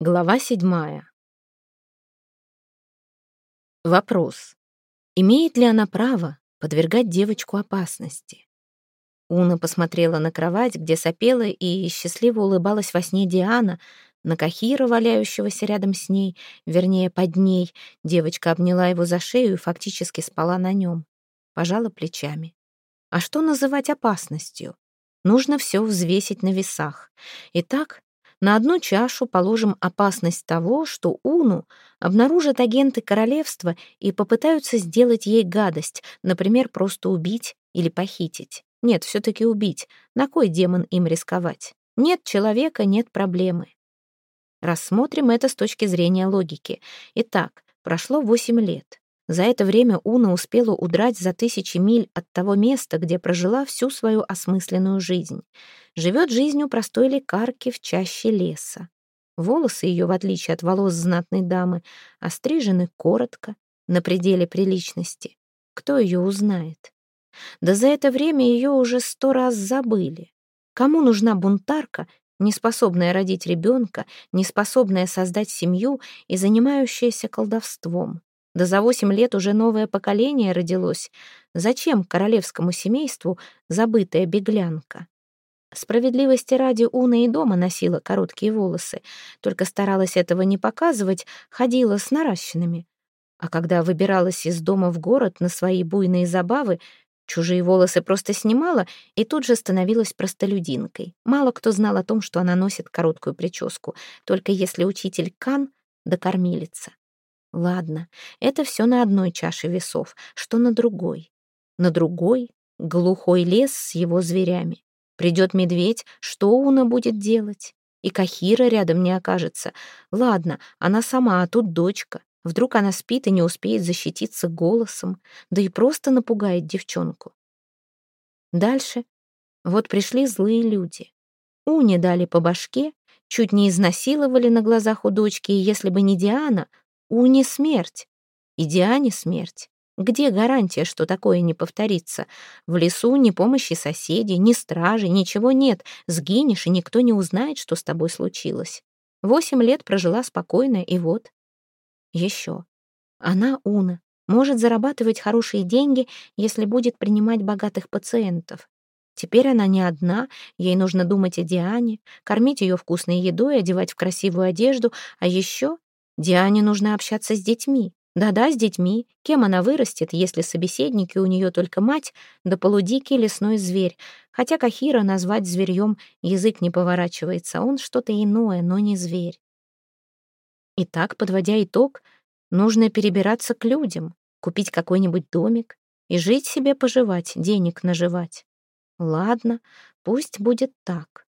Глава седьмая. Вопрос. Имеет ли она право подвергать девочку опасности? Уна посмотрела на кровать, где сопела и счастливо улыбалась во сне Диана, на Кахира, валяющегося рядом с ней, вернее, под ней. Девочка обняла его за шею и фактически спала на нем. Пожала плечами. А что называть опасностью? Нужно все взвесить на весах. Итак, на одну чашу положим опасность того, что Уну обнаружат агенты королевства и попытаются сделать ей гадость, например, просто убить или похитить. Нет, все-таки убить. На кой демон им рисковать? Нет человека, нет проблемы. Рассмотрим это с точки зрения логики. Итак, прошло 8 лет. За это время Уна успела удрать за тысячи миль от того места, где прожила всю свою осмысленную жизнь. Живет жизнью простой лекарки в чаще леса. Волосы ее, в отличие от волос знатной дамы, острижены коротко, на пределе приличности. Кто ее узнает? Да за это время ее уже сто раз забыли. Кому нужна бунтарка, неспособная родить ребенка, неспособная создать семью и занимающаяся колдовством? Да за восемь лет уже новое поколение родилось. Зачем королевскому семейству забытая беглянка? Справедливости ради Уна и дома носила короткие волосы, только старалась этого не показывать, ходила с наращенными. А когда выбиралась из дома в город на свои буйные забавы, чужие волосы просто снимала и тут же становилась простолюдинкой. Мало кто знал о том, что она носит короткую прическу, только если учитель Кан да кормилица. Ладно, это все на одной чаше весов, что на другой. На другой — глухой лес с его зверями. Придет медведь, что Уна будет делать? И Кахира рядом не окажется. Ладно, она сама, а тут дочка. Вдруг она спит и не успеет защититься голосом, да и просто напугает девчонку. Дальше. Вот пришли злые люди. Уне дали по башке, чуть не изнасиловали на глазах у дочки, и если бы не Диана, Уни смерть. И Диане смерть. Где гарантия, что такое не повторится? В лесу ни помощи соседей, ни стражи, ничего нет. Сгинешь, и никто не узнает, что с тобой случилось. Восемь лет прожила спокойно, и вот. Еще. Она, Уна, может зарабатывать хорошие деньги, если будет принимать богатых пациентов. Теперь она не одна, ей нужно думать о Диане, кормить ее вкусной едой, одевать в красивую одежду, а еще Диане нужно общаться с детьми. Да-да, с детьми. Кем она вырастет, если собеседники у нее только мать, да полудикий лесной зверь. Хотя Кахира назвать зверьем язык не поворачивается. Он что-то иное, но не зверь. Итак, подводя итог, нужно перебираться к людям, купить какой-нибудь домик и жить себе поживать, денег наживать. Ладно, пусть будет так.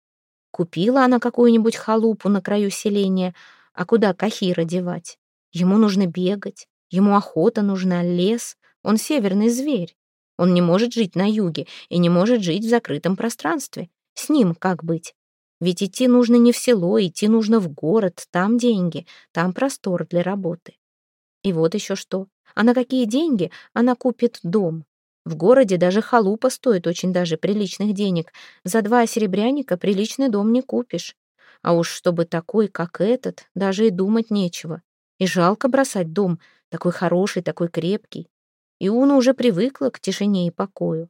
Купила она какую-нибудь халупу на краю селения — а куда Кахира девать? Ему нужно бегать, ему охота нужна, лес. Он северный зверь. Он не может жить на юге и не может жить в закрытом пространстве. С ним как быть? Ведь идти нужно не в село, идти нужно в город, там деньги, там простор для работы. И вот еще что. А на какие деньги она купит дом? В городе даже халупа стоит очень даже приличных денег. За два серебряника приличный дом не купишь. А уж чтобы такой, как этот, даже и думать нечего. И жалко бросать дом, такой хороший, такой крепкий. И Уна уже привыкла к тишине и покою.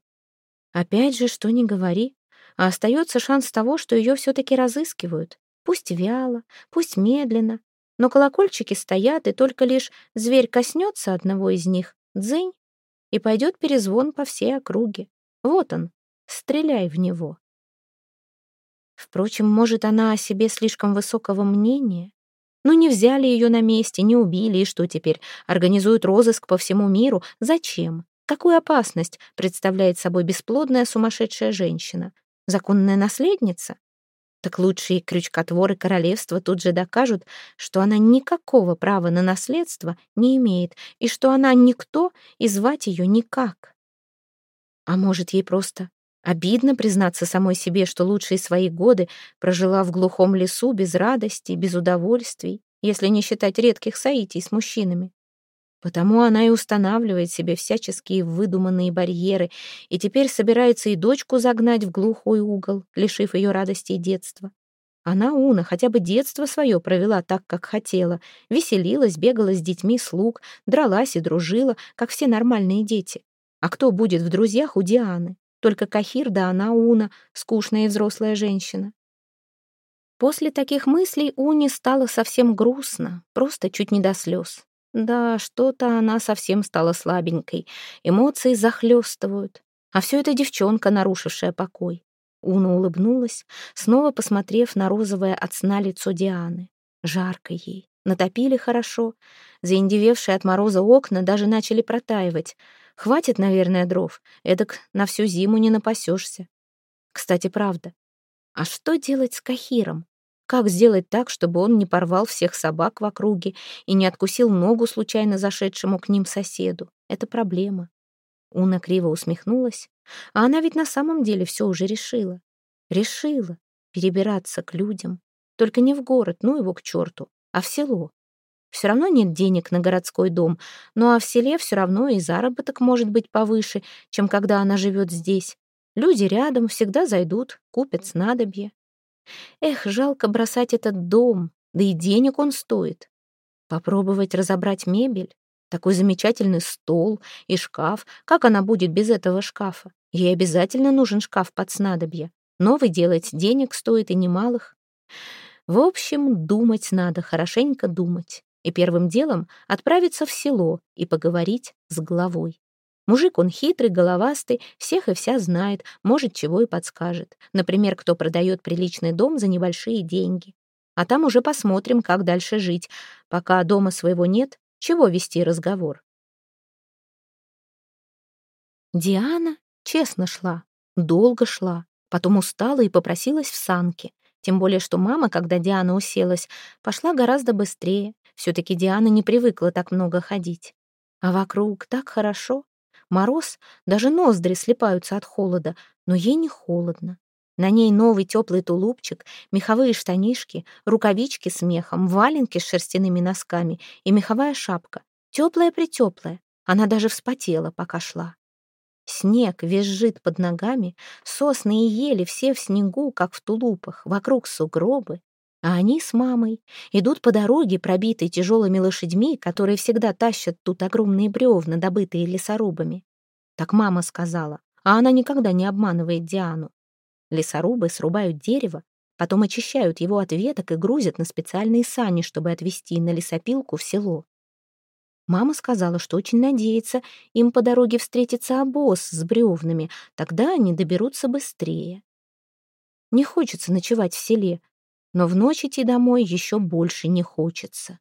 Опять же, что ни говори, а остается шанс того, что ее все-таки разыскивают. Пусть вяло, пусть медленно, но колокольчики стоят, и только лишь зверь коснется одного из них, дзынь, и пойдет перезвон по всей округе. Вот он, стреляй в него. Впрочем, может, она о себе слишком высокого мнения? Ну, не взяли ее на месте, не убили, и что теперь? Организуют розыск по всему миру? Зачем? Какую опасность представляет собой бесплодная сумасшедшая женщина? Законная наследница? Так лучшие крючкотворы королевства тут же докажут, что она никакого права на наследство не имеет, и что она никто, и звать ее никак. А может, ей просто Обидно признаться самой себе, что лучшие свои годы прожила в глухом лесу без радости, без удовольствий, если не считать редких соитий с мужчинами. Потому она и устанавливает себе всяческие выдуманные барьеры и теперь собирается и дочку загнать в глухой угол, лишив ее радости и детства. Она, Уна, хотя бы детство свое провела так, как хотела. Веселилась, бегала с детьми слуг, дралась и дружила, как все нормальные дети. А кто будет в друзьях у Дианы? Только Кахир да она, Уна, скучная и взрослая женщина. После таких мыслей Уне стало совсем грустно, просто чуть не до слез. Да, что-то она совсем стала слабенькой, эмоции захлестывают. А все это девчонка, нарушившая покой. Уна улыбнулась, снова посмотрев на розовое от сна лицо Дианы. Жарко ей, натопили хорошо. Заиндевевшие от мороза окна даже начали протаивать. Хватит, наверное, дров, эдак на всю зиму не напасешься. Кстати, правда, а что делать с Кахиром? Как сделать так, чтобы он не порвал всех собак в округе и не откусил ногу случайно зашедшему к ним соседу? Это проблема. Уна криво усмехнулась. А она ведь на самом деле все уже решила. Решила перебираться к людям. Только не в город, ну его к черту, а в село. Все равно нет денег на городской дом, ну а в селе все равно и заработок может быть повыше, чем когда она живет здесь. Люди рядом всегда зайдут, купят снадобье. Эх, жалко бросать этот дом, да и денег он стоит. Попробовать разобрать мебель? Такой замечательный стол и шкаф. Как она будет без этого шкафа? Ей обязательно нужен шкаф под снадобье. Новый делать денег стоит и немалых. В общем, думать надо, хорошенько думать. И первым делом отправиться в село и поговорить с главой. Мужик он хитрый, головастый, всех и вся знает, может, чего и подскажет. Например, кто продает приличный дом за небольшие деньги. А там уже посмотрим, как дальше жить. Пока дома своего нет, чего вести разговор? Диана честно шла, долго шла, потом устала и попросилась в санки. Тем более, что мама, когда Диана уселась, пошла гораздо быстрее. Все-таки Диана не привыкла так много ходить. А вокруг так хорошо. Мороз, даже ноздри слепаются от холода, но ей не холодно. На ней новый теплый тулупчик, меховые штанишки, рукавички с мехом, валенки с шерстяными носками и меховая шапка. Теплая-притеплая. Она даже вспотела, пока шла. Снег визжит под ногами, сосны и ели все в снегу, как в тулупах, вокруг сугробы. А они с мамой идут по дороге, пробитой тяжелыми лошадьми, которые всегда тащат тут огромные бревна, добытые лесорубами. Так мама сказала, а она никогда не обманывает Диану. Лесорубы срубают дерево, потом очищают его от веток и грузят на специальные сани, чтобы отвезти на лесопилку в село. Мама сказала, что очень надеется, им по дороге встретится обоз с бревнами, тогда они доберутся быстрее. Не хочется ночевать в селе, но в ночь идти домой еще больше не хочется.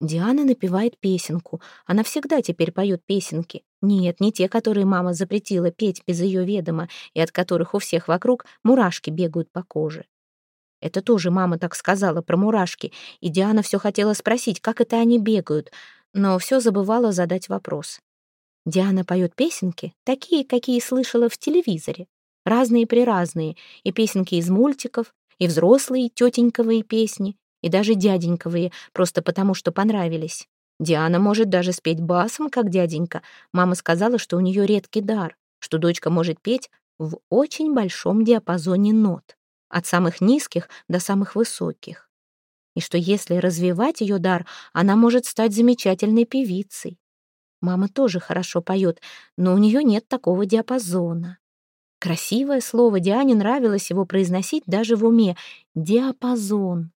Диана напевает песенку. Она всегда теперь поет песенки. Нет, не те, которые мама запретила петь без ее ведома, и от которых у всех вокруг мурашки бегают по коже. Это тоже мама так сказала про мурашки, и Диана все хотела спросить, как это они бегают, но все забывала задать вопрос. Диана поет песенки, такие, какие слышала в телевизоре. Разные-приразные, и песенки из мультиков, и взрослые тетеньковые песни, и даже дяденьковые, просто потому что понравились. Диана может даже спеть басом, как дяденька. Мама сказала, что у нее редкий дар, что дочка может петь в очень большом диапазоне нот, от самых низких до самых высоких. И что если развивать ее дар, она может стать замечательной певицей. Мама тоже хорошо поет, но у нее нет такого диапазона. Красивое слово, Диане нравилось его произносить даже в уме. Диапазон.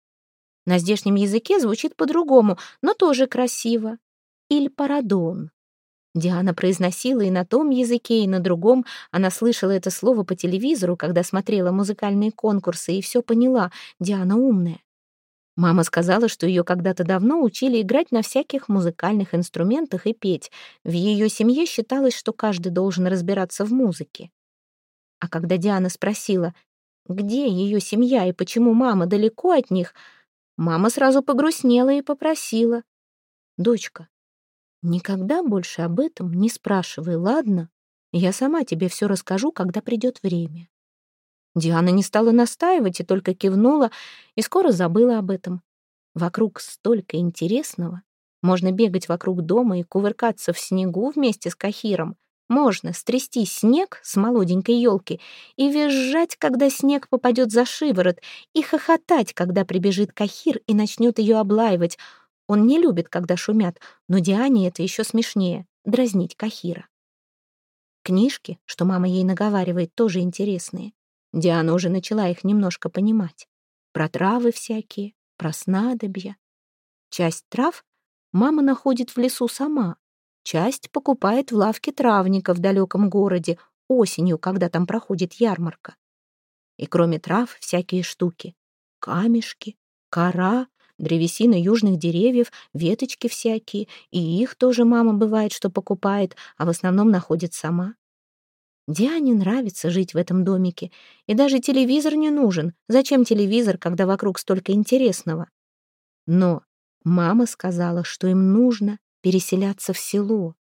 На здешнем языке звучит по-другому, но тоже красиво. Иль-парадон. Диана произносила и на том языке, и на другом. Она слышала это слово по телевизору, когда смотрела музыкальные конкурсы, и все поняла. Диана умная. Мама сказала, что ее когда-то давно учили играть на всяких музыкальных инструментах и петь. В ее семье считалось, что каждый должен разбираться в музыке. А когда Диана спросила, где ее семья и почему мама далеко от них, мама сразу погрустнела и попросила. «Дочка, никогда больше об этом не спрашивай, ладно? Я сама тебе все расскажу, когда придет время». Диана не стала настаивать и только кивнула, и скоро забыла об этом. Вокруг столько интересного. Можно бегать вокруг дома и кувыркаться в снегу вместе с Кахиром. Можно стрясти снег с молоденькой елки и визжать, когда снег попадет за шиворот, и хохотать, когда прибежит Кахир и начнет ее облаивать. Он не любит, когда шумят, но Диане это еще смешнее — дразнить Кахира. Книжки, что мама ей наговаривает, тоже интересные. Диана уже начала их немножко понимать. Про травы всякие, про снадобья. Часть трав мама находит в лесу сама, часть покупает в лавке травника в далеком городе осенью, когда там проходит ярмарка. И кроме трав всякие штуки. Камешки, кора, древесина южных деревьев, веточки всякие, и их тоже мама бывает, что покупает, а в основном находит сама. Диане нравится жить в этом домике, и даже телевизор не нужен. Зачем телевизор, когда вокруг столько интересного? Но мама сказала, что им нужно переселяться в село.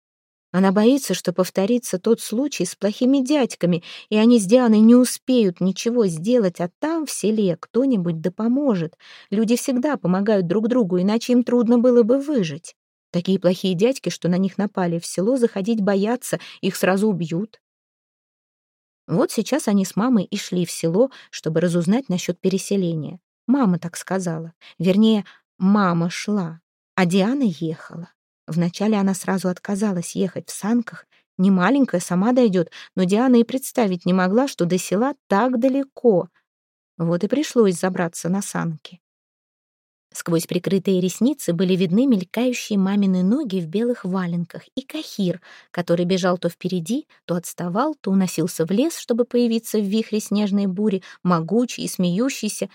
Она боится, что повторится тот случай с плохими дядьками, и они с Дианой не успеют ничего сделать, а там, в селе, кто-нибудь да поможет. Люди всегда помогают друг другу, иначе им трудно было бы выжить. Такие плохие дядьки, что на них напали, в село заходить боятся, их сразу убьют. Вот сейчас они с мамой и шли в село, чтобы разузнать насчет переселения. Мама так сказала. Вернее, мама шла, а Диана ехала. Вначале она сразу отказалась ехать в санках. Не маленькая, сама дойдет, но Диана и представить не могла, что до села так далеко. Вот и пришлось забраться на санки. Сквозь прикрытые ресницы были видны мелькающие мамины ноги в белых валенках и Кахир, который бежал то впереди, то отставал, то уносился в лес, чтобы появиться в вихре снежной бури, могучий и смеющийся.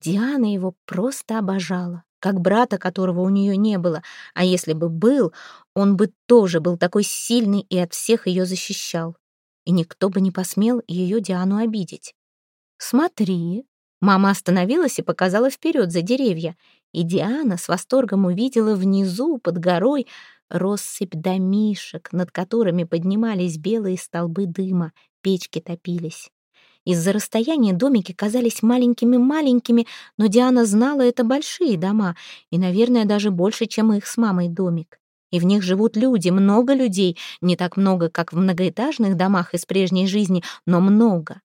Диана его просто обожала, как брата, которого у нее не было, а если бы был, он бы тоже был такой сильный и от всех ее защищал. И никто бы не посмел ее Диану обидеть. «Смотри!» Мама остановилась и показала вперед за деревья — и Диана с восторгом увидела внизу, под горой, россыпь домишек, над которыми поднимались белые столбы дыма, печки топились. Из-за расстояния домики казались маленькими-маленькими, но Диана знала, это большие дома, и, наверное, даже больше, чем их с мамой домик. И в них живут люди, много людей, не так много, как в многоэтажных домах из прежней жизни, но много.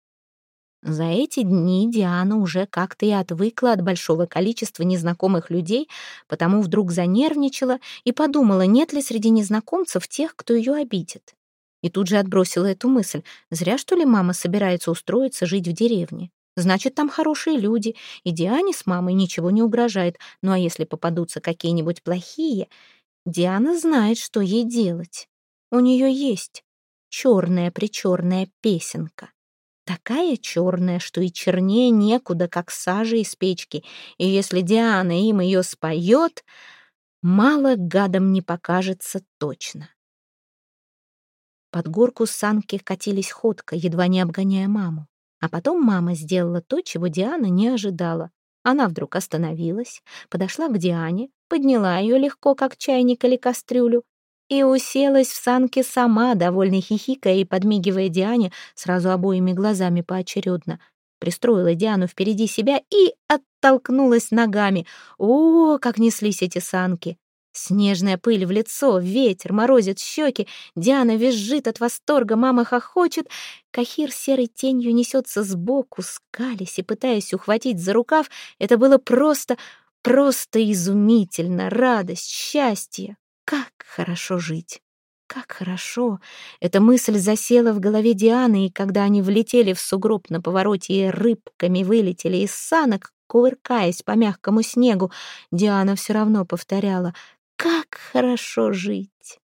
За эти дни Диана уже как-то и отвыкла от большого количества незнакомых людей, потому вдруг занервничала и подумала, нет ли среди незнакомцев тех, кто ее обидит. И тут же отбросила эту мысль. Зря, что ли, мама собирается устроиться жить в деревне. Значит, там хорошие люди, и Диане с мамой ничего не угрожает. Ну а если попадутся какие-нибудь плохие, Диана знает, что ей делать. У нее есть черная-причерная песенка такая черная, что и чернее некуда, как сажа из печки, и если Диана им ее споет, мало гадом не покажется точно. Под горку санки катились ходко, едва не обгоняя маму. А потом мама сделала то, чего Диана не ожидала. Она вдруг остановилась, подошла к Диане, подняла ее легко, как чайник или кастрюлю, и уселась в санке сама, довольно хихикая и подмигивая Диане сразу обоими глазами поочередно. Пристроила Диану впереди себя и оттолкнулась ногами. О, как неслись эти санки! Снежная пыль в лицо, ветер морозит щеки, Диана визжит от восторга, мама хохочет. Кахир серой тенью несется сбоку, скались и пытаясь ухватить за рукав. Это было просто, просто изумительно, радость, счастье. Как хорошо жить! Как хорошо! Эта мысль засела в голове Дианы, и когда они влетели в сугроб на повороте и рыбками вылетели из санок, кувыркаясь по мягкому снегу, Диана все равно повторяла «Как хорошо жить!»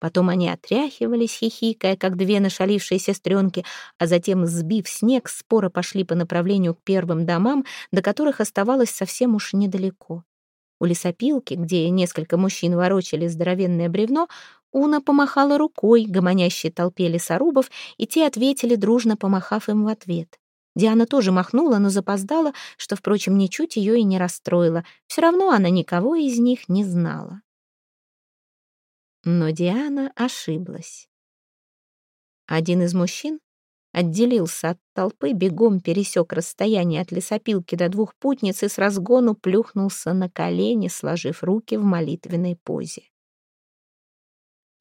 Потом они отряхивались, хихикая, как две нашалившие сестренки, а затем, сбив снег, споро пошли по направлению к первым домам, до которых оставалось совсем уж недалеко. У лесопилки, где несколько мужчин ворочали здоровенное бревно, Уна помахала рукой гомонящей толпе лесорубов, и те ответили, дружно помахав им в ответ. Диана тоже махнула, но запоздала, что, впрочем, ничуть ее и не расстроило. Все равно она никого из них не знала. Но Диана ошиблась. Один из мужчин отделился от толпы, бегом пересек расстояние от лесопилки до двух путниц и с разгону плюхнулся на колени, сложив руки в молитвенной позе.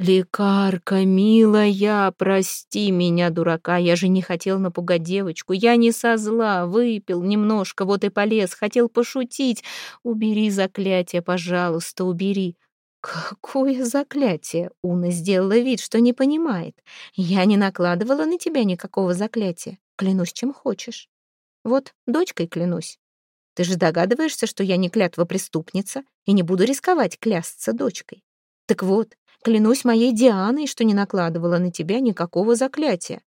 «Лекарка, милая, прости меня, дурака, я же не хотел напугать девочку, я не со зла, выпил немножко, вот и полез, хотел пошутить. Убери заклятие, пожалуйста, убери». «Какое заклятие?» — Уна сделала вид, что не понимает. «Я не накладывала на тебя никакого заклятия. Клянусь, чем хочешь. Вот дочкой клянусь. Ты же догадываешься, что я не клятва преступница и не буду рисковать клясться дочкой. Так вот, клянусь моей Дианой, что не накладывала на тебя никакого заклятия».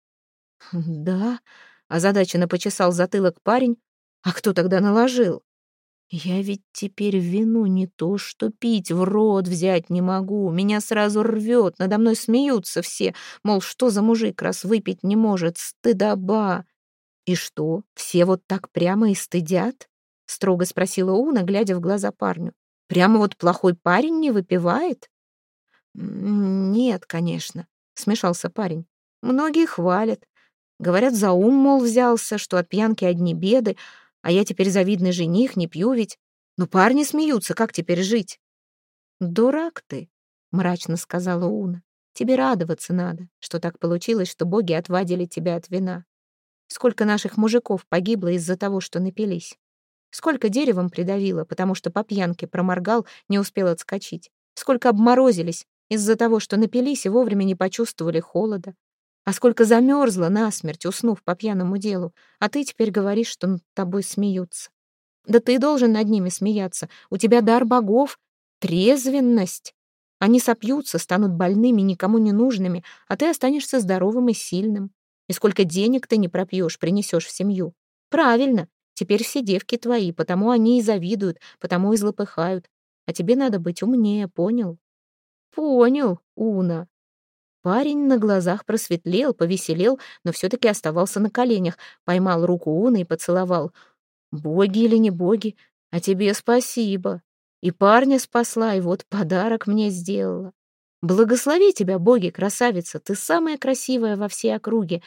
«Да», — озадаченно почесал затылок парень. «А кто тогда наложил?» «Я ведь теперь вину не то что пить, в рот взять не могу. Меня сразу рвет, надо мной смеются все. Мол, что за мужик, раз выпить не может, стыдоба». «И что, все вот так прямо и стыдят?» — строго спросила Уна, глядя в глаза парню. «Прямо вот плохой парень не выпивает?» «Нет, конечно», — смешался парень. «Многие хвалят. Говорят, за ум, мол, взялся, что от пьянки одни беды, а я теперь завидный жених, не пью ведь. Но парни смеются, как теперь жить?» «Дурак ты», — мрачно сказала Уна. «Тебе радоваться надо, что так получилось, что боги отвадили тебя от вина. Сколько наших мужиков погибло из-за того, что напились. Сколько деревом придавило, потому что по пьянке проморгал, не успел отскочить. Сколько обморозились из-за того, что напились и вовремя не почувствовали холода. А сколько замерзло насмерть, уснув по пьяному делу. А ты теперь говоришь, что над тобой смеются. Да ты должен над ними смеяться. У тебя дар богов, трезвенность. Они сопьются, станут больными, никому не нужными, а ты останешься здоровым и сильным. И сколько денег ты не пропьешь, принесешь в семью. Правильно, теперь все девки твои, потому они и завидуют, потому и злопыхают. А тебе надо быть умнее, понял? Понял, Уна. Парень на глазах просветлел, повеселел, но все-таки оставался на коленях, поймал руку Уны и поцеловал. Боги или не боги, а тебе спасибо. И парня спасла, и вот подарок мне сделала. Благослови тебя, боги, красавица, ты самая красивая во всей округе.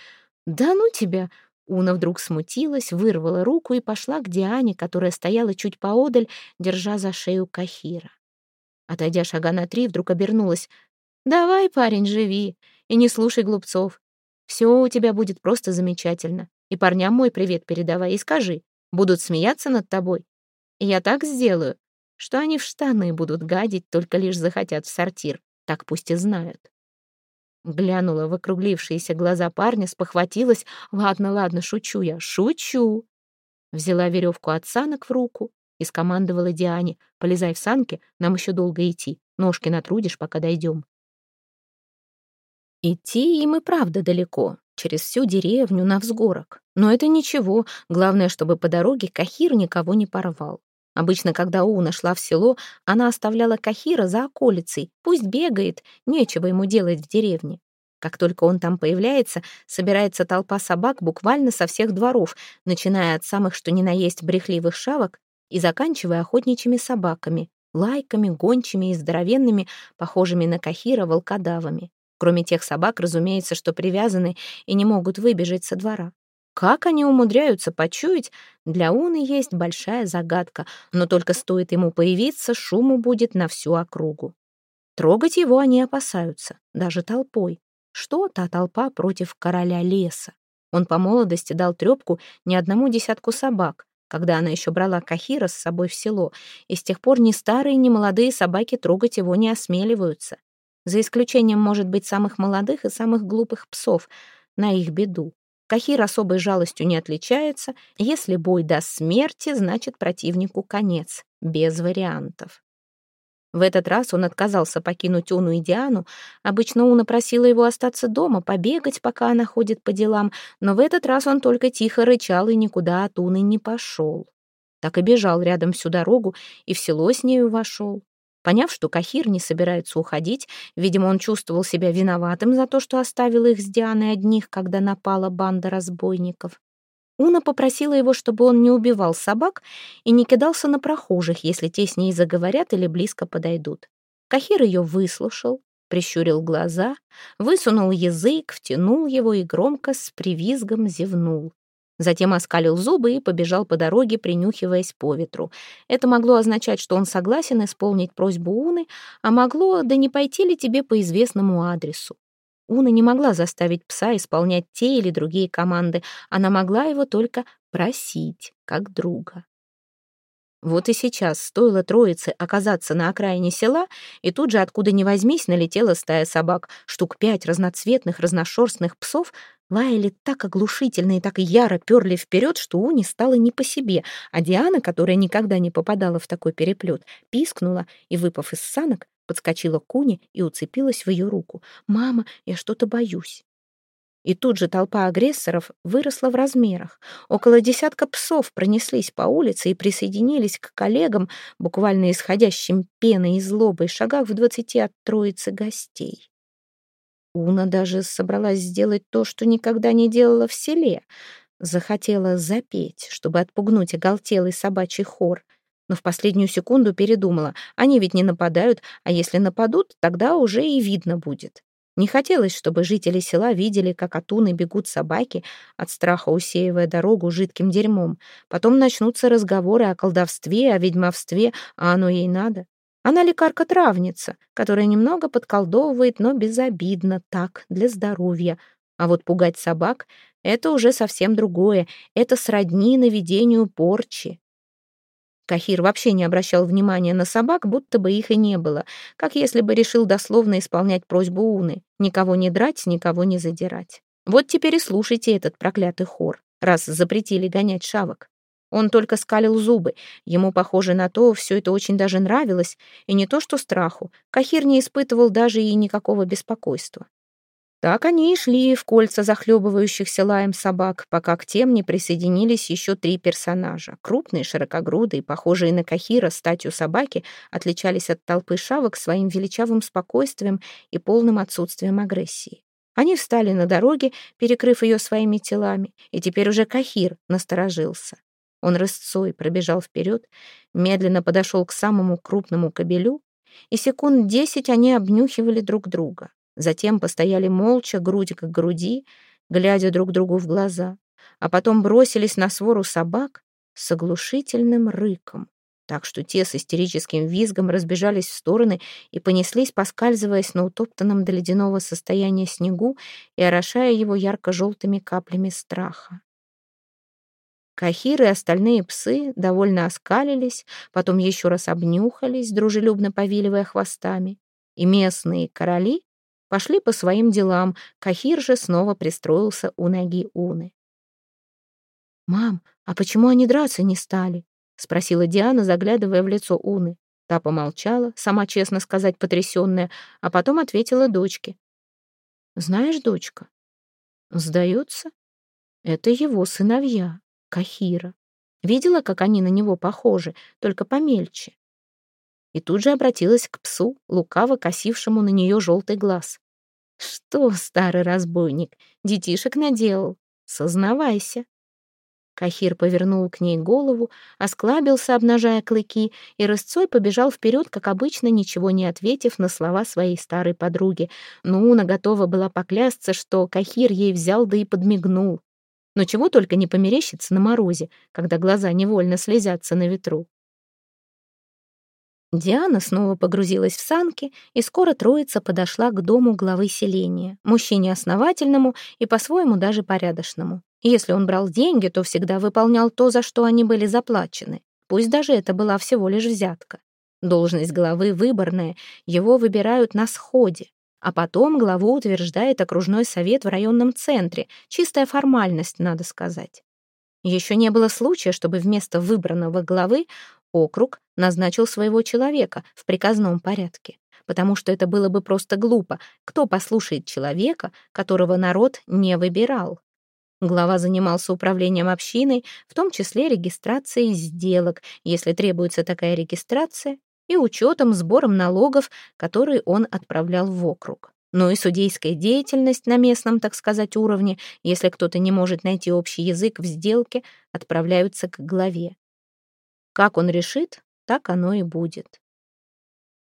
Да ну тебя!» Уна вдруг смутилась, вырвала руку и пошла к Диане, которая стояла чуть поодаль, держа за шею Кахира. Отойдя шага на три, вдруг обернулась. «Давай, парень, живи и не слушай глупцов. Все у тебя будет просто замечательно. И парням мой привет передавай и скажи, будут смеяться над тобой. И я так сделаю, что они в штаны будут гадить, только лишь захотят в сортир. Так пусть и знают. Глянула в округлившиеся глаза парня, спохватилась. «Ладно, ладно, шучу я, шучу!» Взяла веревку от санок в руку и скомандовала Диане. «Полезай в санки, нам еще долго идти. Ножки натрудишь, пока дойдем». Идти им и правда далеко, через всю деревню на взгорок. Но это ничего, главное, чтобы по дороге Кахир никого не порвал. Обычно, когда Уна шла в село, она оставляла Кахира за околицей. Пусть бегает, нечего ему делать в деревне. Как только он там появляется, собирается толпа собак буквально со всех дворов, начиная от самых что ни на есть брехливых шавок и заканчивая охотничьими собаками, лайками, гончими и здоровенными, похожими на Кахира, волкодавами. Кроме тех собак, разумеется, что привязаны и не могут выбежать со двора. Как они умудряются почуять, для Уны есть большая загадка, но только стоит ему появиться, шуму будет на всю округу. Трогать его они опасаются, даже толпой. Что та толпа против короля леса? Он по молодости дал трёпку ни одному десятку собак, когда она еще брала Кахира с собой в село, и с тех пор ни старые, ни молодые собаки трогать его не осмеливаются. За исключением, может быть, самых молодых и самых глупых псов, на их беду. Кахир особой жалостью не отличается. Если бой до смерти, значит противнику конец. Без вариантов. В этот раз он отказался покинуть Уну и Диану. Обычно Уна просила его остаться дома, побегать, пока она ходит по делам, но в этот раз он только тихо рычал и никуда от Уны не пошел. Так и бежал рядом всю дорогу и в село с нею вошел. Поняв, что Кахир не собирается уходить, видимо, он чувствовал себя виноватым за то, что оставил их с Дианой одних, когда напала банда разбойников. Уна попросила его, чтобы он не убивал собак и не кидался на прохожих, если те с ней заговорят или близко подойдут. Кахир ее выслушал, прищурил глаза, высунул язык, втянул его и громко с привизгом зевнул. Затем оскалил зубы и побежал по дороге, принюхиваясь по ветру. Это могло означать, что он согласен исполнить просьбу Уны, а могло, да не пойти ли тебе по известному адресу. Уна не могла заставить пса исполнять те или другие команды, она могла его только просить, как друга. Вот и сейчас стоило троице оказаться на окраине села, и тут же, откуда ни возьмись, налетела стая собак. Штук пять разноцветных, разношерстных псов лаяли так оглушительно и так яро перли вперед, что Уни стало не по себе, а Диана, которая никогда не попадала в такой переплет, пискнула и, выпав из санок, подскочила к Уне и уцепилась в ее руку. «Мама, я что-то боюсь». И тут же толпа агрессоров выросла в размерах. Около десятка псов пронеслись по улице и присоединились к коллегам, буквально исходящим пеной и злобой, шагах в двадцати от троицы гостей. Уна даже собралась сделать то, что никогда не делала в селе. Захотела запеть, чтобы отпугнуть оголтелый собачий хор. Но в последнюю секунду передумала. Они ведь не нападают, а если нападут, тогда уже и видно будет. Не хотелось, чтобы жители села видели, как от Уны бегут собаки, от страха усеивая дорогу жидким дерьмом. Потом начнутся разговоры о колдовстве, о ведьмовстве, а оно ей надо. Она лекарка-травница, которая немного подколдовывает, но безобидно, так, для здоровья. А вот пугать собак — это уже совсем другое. Это сродни наведению порчи. Кахир вообще не обращал внимания на собак, будто бы их и не было, как если бы решил дословно исполнять просьбу Уны — никого не драть, никого не задирать. Вот теперь и слушайте этот проклятый хор, раз запретили гонять шавок. Он только скалил зубы. Ему, похоже на то, все это очень даже нравилось, и не то что страху. Кахир не испытывал даже и никакого беспокойства. Так они и шли в кольца захлебывающихся лаем собак, пока к тем не присоединились еще три персонажа. Крупные, широкогрудые, похожие на Кахира статью собаки, отличались от толпы шавок своим величавым спокойствием и полным отсутствием агрессии. Они встали на дороге, перекрыв ее своими телами, и теперь уже Кахир насторожился. Он рысцой пробежал вперед, медленно подошел к самому крупному кобелю, и секунд десять они обнюхивали друг друга. Затем постояли молча, грудь к груди, глядя друг другу в глаза, а потом бросились на свору собак с оглушительным рыком, так что те с истерическим визгом разбежались в стороны и понеслись, поскальзываясь на утоптанном до ледяного состояния снегу и орошая его ярко-желтыми каплями страха. Кахир и остальные псы довольно оскалились, потом еще раз обнюхались, дружелюбно повиливая хвостами, и местные короли Пошли по своим делам. Кахир же снова пристроился у ноги Уны. «Мам, а почему они драться не стали?» — спросила Диана, заглядывая в лицо Уны. Та помолчала, сама честно сказать потрясённая, а потом ответила дочке. «Знаешь, дочка, сдается, это его сыновья, Кахира. Видела, как они на него похожи, только помельче и тут же обратилась к псу, лукаво косившему на нее желтый глаз. «Что, старый разбойник, детишек наделал? Сознавайся!» Кахир повернул к ней голову, осклабился, обнажая клыки, и рысцой побежал вперед, как обычно, ничего не ответив на слова своей старой подруги. Но Уна готова была поклясться, что Кахир ей взял да и подмигнул. Но чего только не померещится на морозе, когда глаза невольно слезятся на ветру. Диана снова погрузилась в санки, и скоро троица подошла к дому главы селения, мужчине основательному и по-своему даже порядочному. Если он брал деньги, то всегда выполнял то, за что они были заплачены. Пусть даже это была всего лишь взятка. Должность главы выборная, его выбирают на сходе. А потом главу утверждает окружной совет в районном центре. Чистая формальность, надо сказать. Еще не было случая, чтобы вместо выбранного главы округ назначил своего человека в приказном порядке, потому что это было бы просто глупо. Кто послушает человека, которого народ не выбирал? Глава занимался управлением общиной, в том числе регистрацией сделок, если требуется такая регистрация, и учетом, сбором налогов, которые он отправлял в округ. Но и судейская деятельность на местном, так сказать, уровне, если кто-то не может найти общий язык в сделке, отправляются к главе. Как он решит, так оно и будет.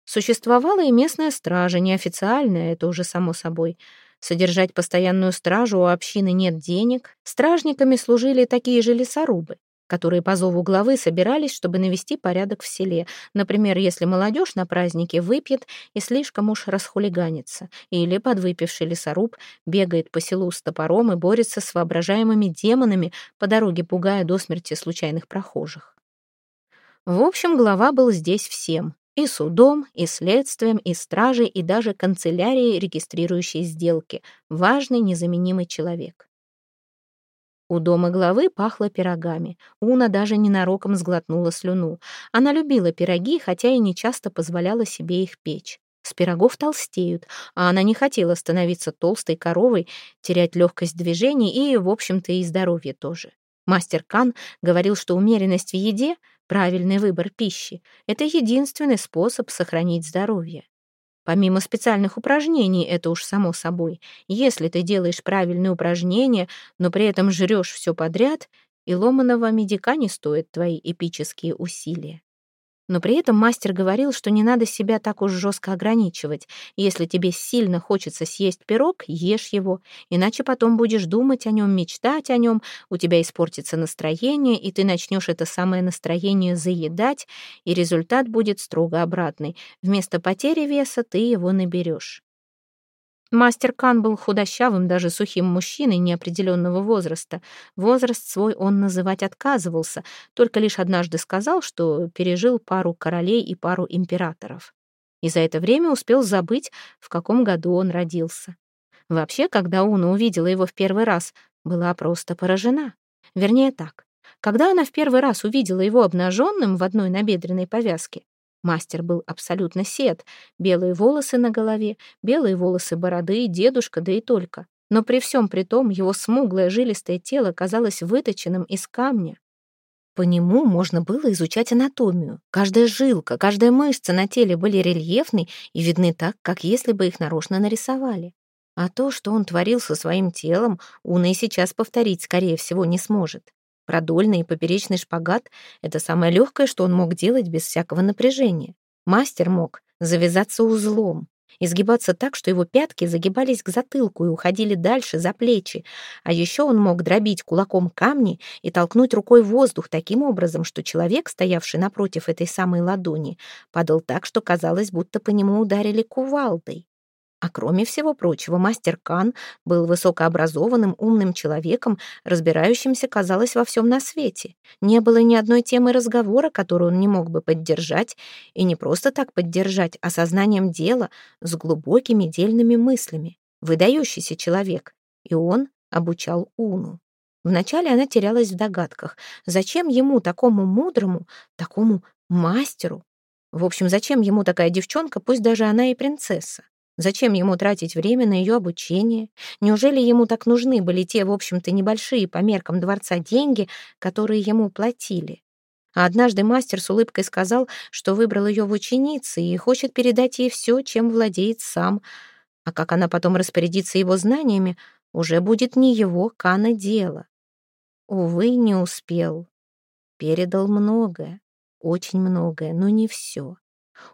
Существовала и местная стража, неофициальная, это уже само собой. Содержать постоянную стражу у общины нет денег. Стражниками служили такие же лесорубы, которые по зову главы собирались, чтобы навести порядок в селе. Например, если молодежь на празднике выпьет и слишком уж расхулиганится, или подвыпивший лесоруб бегает по селу с топором и борется с воображаемыми демонами, по дороге пугая до смерти случайных прохожих. В общем, глава был здесь всем. И судом, и следствием, и стражей, и даже канцелярией, регистрирующей сделки. Важный, незаменимый человек. У дома главы пахло пирогами. Уна даже ненароком сглотнула слюну. Она любила пироги, хотя и не часто позволяла себе их печь. С пирогов толстеют, а она не хотела становиться толстой коровой, терять легкость движений и, в общем-то, и здоровье тоже. Мастер Кан говорил, что умеренность в еде, правильный выбор пищи — это единственный способ сохранить здоровье. Помимо специальных упражнений, это уж само собой. Если ты делаешь правильные упражнения, но при этом жрешь все подряд, и ломаного медика не стоят твои эпические усилия. Но при этом мастер говорил, что не надо себя так уж жестко ограничивать. Если тебе сильно хочется съесть пирог, ешь его, иначе потом будешь думать о нем, мечтать о нем, у тебя испортится настроение, и ты начнешь это самое настроение заедать, и результат будет строго обратный. Вместо потери веса ты его наберешь. Мастер Кан был худощавым, даже сухим мужчиной неопределенного возраста. Возраст свой он называть отказывался, только лишь однажды сказал, что пережил пару королей и пару императоров. И за это время успел забыть, в каком году он родился. Вообще, когда Уна увидела его в первый раз, была просто поражена. Вернее так, когда она в первый раз увидела его обнаженным в одной набедренной повязке, Мастер был абсолютно сед. Белые волосы на голове, белые волосы бороды, дедушка, да и только. Но при всем при том его смуглое жилистое тело казалось выточенным из камня. По нему можно было изучать анатомию. Каждая жилка, каждая мышца на теле были рельефны и видны так, как если бы их нарочно нарисовали. А то, что он творил со своим телом, Уна и сейчас повторить, скорее всего, не сможет. Продольный и поперечный шпагат — это самое легкое, что он мог делать без всякого напряжения. Мастер мог завязаться узлом, изгибаться так, что его пятки загибались к затылку и уходили дальше, за плечи. А еще он мог дробить кулаком камни и толкнуть рукой воздух таким образом, что человек, стоявший напротив этой самой ладони, падал так, что казалось, будто по нему ударили кувалдой. А кроме всего прочего, мастер Кан был высокообразованным, умным человеком, разбирающимся, казалось, во всем на свете. Не было ни одной темы разговора, которую он не мог бы поддержать, и не просто так поддержать, а сознанием дела, с глубокими дельными мыслями. Выдающийся человек. И он обучал Уну. Вначале она терялась в догадках. Зачем ему, такому мудрому, такому мастеру? В общем, зачем ему такая девчонка, пусть даже она и принцесса? Зачем ему тратить время на ее обучение? Неужели ему так нужны были те, в общем-то, небольшие по меркам дворца деньги, которые ему платили? А однажды мастер с улыбкой сказал, что выбрал ее в ученицы и хочет передать ей все, чем владеет сам. А как она потом распорядится его знаниями, уже будет не его Кана дело. Увы, не успел. Передал многое, очень многое, но не все.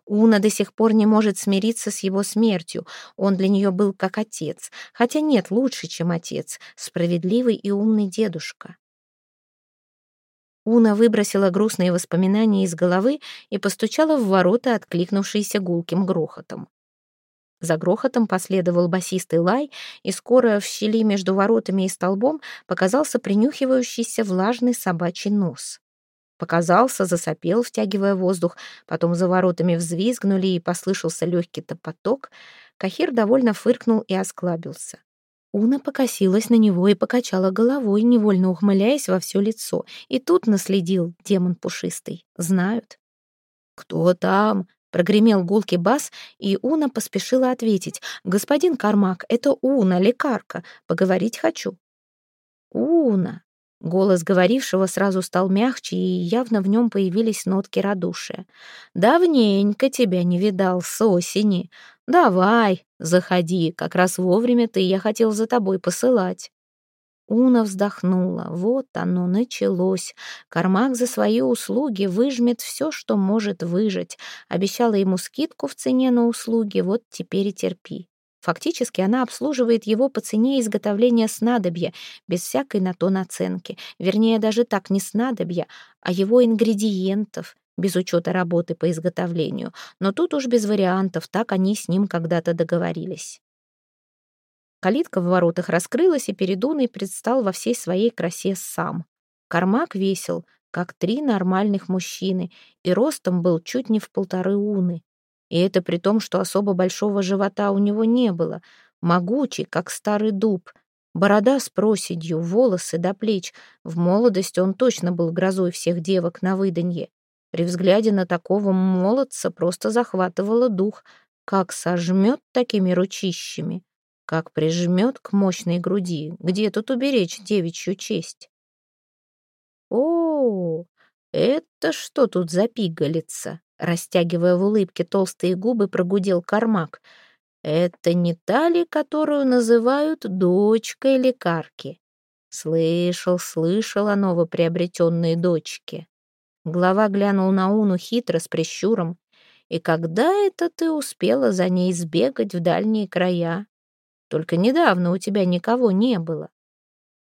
Уна до сих пор не может смириться с его смертью. Он для нее был как отец. Хотя нет, лучше, чем отец. Справедливый и умный дедушка. Уна выбросила грустные воспоминания из головы и постучала в ворота, откликнувшиеся гулким грохотом. За грохотом последовал басистый лай, и скоро в щели между воротами и столбом показался принюхивающийся влажный собачий нос. Показался, засопел, втягивая воздух, потом за воротами взвизгнули, и послышался легкий топоток. Кахир довольно фыркнул и осклабился. Уна покосилась на него и покачала головой, невольно ухмыляясь во все лицо. И тут наследил демон пушистый. Знают. «Кто там?» — прогремел гулкий бас, и Уна поспешила ответить. «Господин Кармак, это Уна, лекарка. Поговорить хочу». «Уна!» Голос говорившего сразу стал мягче, и явно в нем появились нотки радушия. «Давненько тебя не видал с осени. Давай, заходи, как раз вовремя ты, я хотел за тобой посылать». Уна вздохнула. Вот оно началось. Кармак за свои услуги выжмет все, что может выжать. Обещала ему скидку в цене на услуги, вот теперь и терпи. Фактически она обслуживает его по цене изготовления снадобья, без всякой на то наценки. Вернее, даже так не снадобья, а его ингредиентов, без учета работы по изготовлению. Но тут уж без вариантов, так они с ним когда-то договорились. Калитка в воротах раскрылась, и перед Уной предстал во всей своей красе сам. Кармак весил, как три нормальных мужчины, и ростом был чуть не в полторы уны. И это при том, что особо большого живота у него не было. Могучий, как старый дуб. Борода с проседью, волосы до плеч. В молодости он точно был грозой всех девок на выданье. При взгляде на такого молодца просто захватывало дух. Как сожмет такими ручищами, как прижмет к мощной груди. Где тут уберечь девичью честь? О, это что тут за пигалица? Растягивая в улыбке толстые губы, прогудел Кармак. «Это не та ли, которую называют дочкой лекарки?» Слышал, слышал о новоприобретенной дочке. Глава глянул на Уну хитро, с прищуром. «И когда это ты успела за ней сбегать в дальние края? Только недавно у тебя никого не было».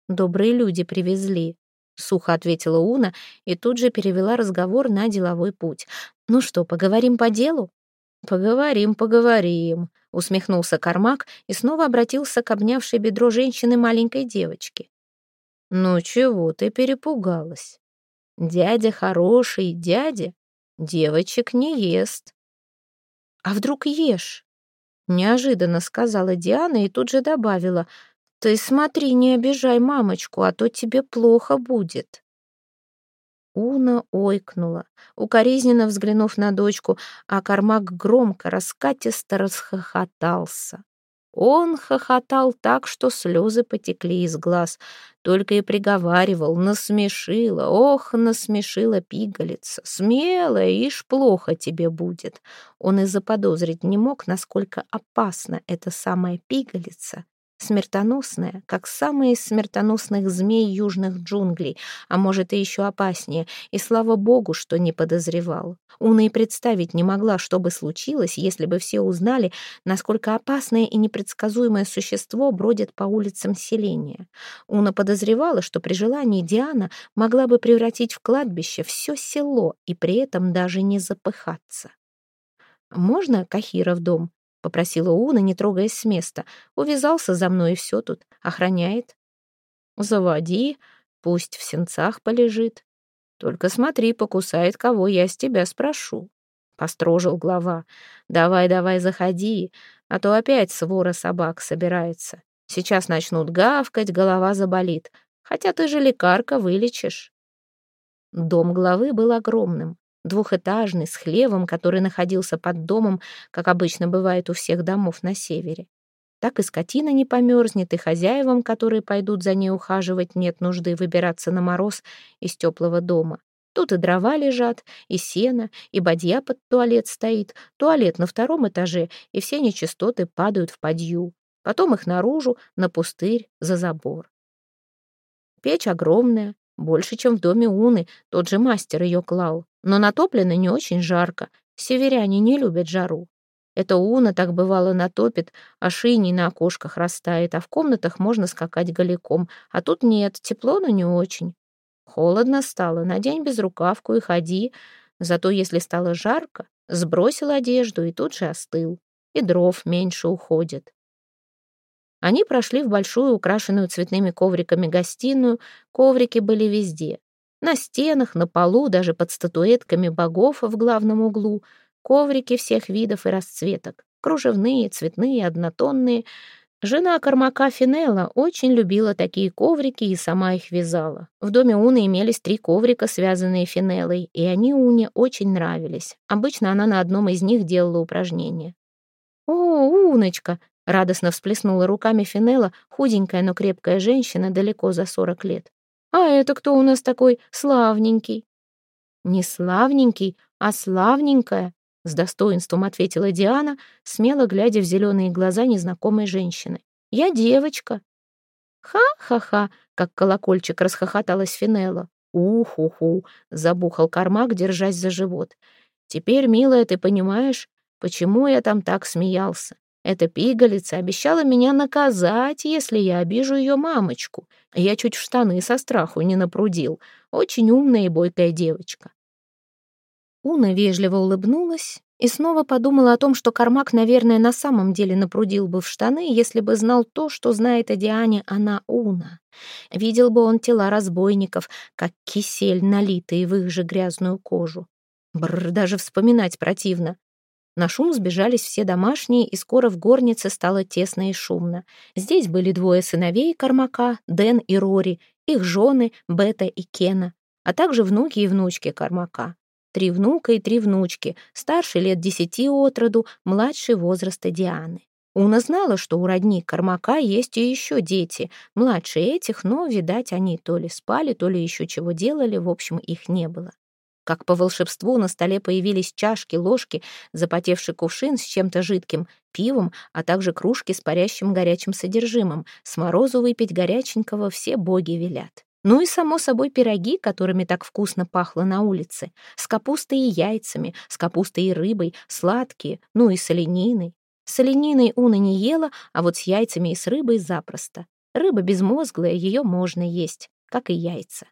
«Добрые люди привезли», — сухо ответила Уна и тут же перевела разговор на деловой путь. «Ну что, поговорим по делу?» «Поговорим, поговорим», — усмехнулся Кармак и снова обратился к обнявшей бедро женщины маленькой девочки. «Ну чего ты перепугалась? Дядя хороший, дядя девочек не ест». «А вдруг ешь?» — неожиданно сказала Диана и тут же добавила — ты смотри, не обижай мамочку, а то тебе плохо будет. Уна ойкнула, укоризненно взглянув на дочку, а Кармак громко, раскатисто расхохотался. Он хохотал так, что слезы потекли из глаз, только и приговаривал, насмешила, ох, насмешила пигалица, смелая, ишь плохо тебе будет. Он и заподозрить не мог, насколько опасна эта самая пигалица, Смертоносная, как самые из смертоносных змей южных джунглей, а может и еще опаснее, и слава богу, что не подозревал. Уна и представить не могла, что бы случилось, если бы все узнали, насколько опасное и непредсказуемое существо бродит по улицам селения. Уна подозревала, что при желании Диана могла бы превратить в кладбище все село и при этом даже не запыхаться. «Можно Кахира в дом?» Попросила Уна, не трогаясь с места. Увязался за мной и все тут. Охраняет. Заводи, пусть в сенцах полежит. Только смотри, покусает кого, я с тебя спрошу. Построжил глава. Давай, давай, заходи, а то опять свора собак собирается. Сейчас начнут гавкать, голова заболит. Хотя ты же лекарка, вылечишь. Дом главы был огромным двухэтажный, с хлевом, который находился под домом, как обычно бывает у всех домов на севере. Так и скотина не померзнет, и хозяевам, которые пойдут за ней ухаживать, нет нужды выбираться на мороз из теплого дома. Тут и дрова лежат, и сено, и бадья под туалет стоит, туалет на втором этаже, и все нечистоты падают в подью. Потом их наружу, на пустырь, за забор. Печь огромная, больше, чем в доме Уны, тот же мастер ее клал. Но натоплено не очень жарко. Северяне не любят жару. Это Уна так бывало натопит, а шиней на окошках растает, а в комнатах можно скакать голиком. А тут нет, тепло, но не очень. Холодно стало, надень безрукавку и ходи. Зато если стало жарко, сбросил одежду и тут же остыл. И дров меньше уходит. Они прошли в большую, украшенную цветными ковриками гостиную. Коврики были везде. На стенах, на полу, даже под статуэтками богов в главном углу. Коврики всех видов и расцветок. Кружевные, цветные, однотонные. Жена Кармака Финелла очень любила такие коврики и сама их вязала. В доме Уны имелись три коврика, связанные финеллой, и они Уне очень нравились. Обычно она на одном из них делала упражнения. «О, Уночка!» Радостно всплеснула руками Финелла, худенькая, но крепкая женщина, далеко за сорок лет. «А это кто у нас такой славненький?» «Не славненький, а славненькая», — с достоинством ответила Диана, смело глядя в зеленые глаза незнакомой женщины. «Я девочка». «Ха-ха-ха!» — как колокольчик расхохоталась Финелла. «Ух-уху!» — забухал Кармак, держась за живот. «Теперь, милая, ты понимаешь, почему я там так смеялся? Эта пигалица обещала меня наказать, если я обижу ее мамочку. Я чуть в штаны со страху не напрудил. Очень умная и бойкая девочка. Уна вежливо улыбнулась и снова подумала о том, что Кармак, наверное, на самом деле напрудил бы в штаны, если бы знал то, что знает о Диане она Уна. Видел бы он тела разбойников, как кисель, налитые в их же грязную кожу. Бррр, даже вспоминать противно. На шум сбежались все домашние, и скоро в горнице стало тесно и шумно. Здесь были двое сыновей Кармака, Дэн и Рори, их жены Бета и Кена, а также внуки и внучки Кармака. Три внука и три внучки, старший лет десяти от роду, младший возраста Дианы. Уна знала, что у родни Кармака есть и еще дети, младше этих, но, видать, они то ли спали, то ли еще чего делали, в общем, их не было. Как по волшебству на столе появились чашки, ложки, запотевший кувшин с чем-то жидким, пивом, а также кружки с парящим горячим содержимым. С морозу выпить горяченького все боги велят. Ну и, само собой, пироги, которыми так вкусно пахло на улице, с капустой и яйцами, с капустой и рыбой, сладкие, ну и с олениной. С олениной Уна не ела, а вот с яйцами и с рыбой запросто. Рыба безмозглая, ее можно есть, как и яйца.